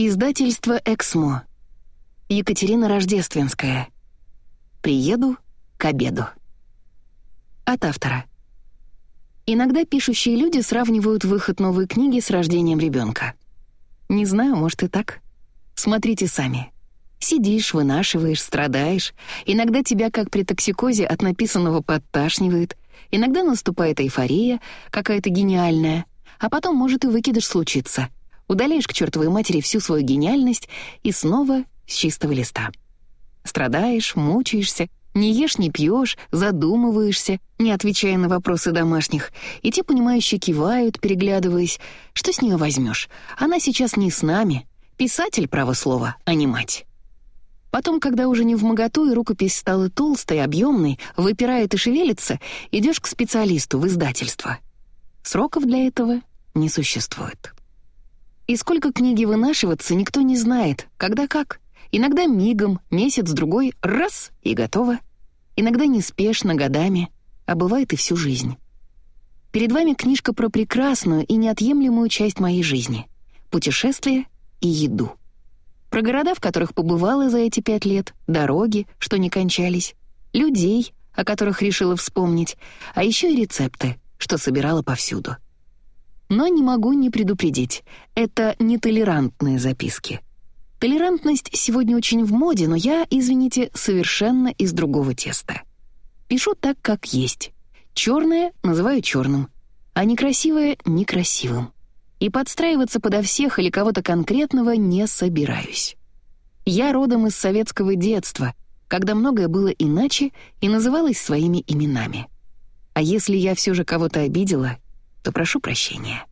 Издательство «Эксмо». Екатерина Рождественская. «Приеду к обеду». От автора. Иногда пишущие люди сравнивают выход новой книги с рождением ребенка. Не знаю, может и так. Смотрите сами. Сидишь, вынашиваешь, страдаешь. Иногда тебя, как при токсикозе, от написанного подташнивает. Иногда наступает эйфория, какая-то гениальная. А потом может и выкидыш случиться. Удаляешь к чертовой матери всю свою гениальность и снова с чистого листа. Страдаешь, мучаешься, не ешь, не пьешь, задумываешься, не отвечая на вопросы домашних, и те, понимающие, кивают, переглядываясь. Что с нее возьмешь? Она сейчас не с нами. Писатель, право слова, а не мать. Потом, когда уже не в моготу и рукопись стала толстой, объемной, выпирает и шевелится, идешь к специалисту в издательство. Сроков для этого не существует. И сколько книги вынашиваться, никто не знает, когда как. Иногда мигом, месяц-другой, раз — и готово. Иногда неспешно, годами, а бывает и всю жизнь. Перед вами книжка про прекрасную и неотъемлемую часть моей жизни — путешествие и еду. Про города, в которых побывала за эти пять лет, дороги, что не кончались, людей, о которых решила вспомнить, а еще и рецепты, что собирала повсюду. Но не могу не предупредить, это нетолерантные записки. Толерантность сегодня очень в моде, но я, извините, совершенно из другого теста. Пишу так, как есть. Черное называю черным, а некрасивое — некрасивым и подстраиваться подо всех или кого-то конкретного не собираюсь. Я родом из советского детства, когда многое было иначе и называлось своими именами. А если я все же кого-то обидела, то прошу прощения.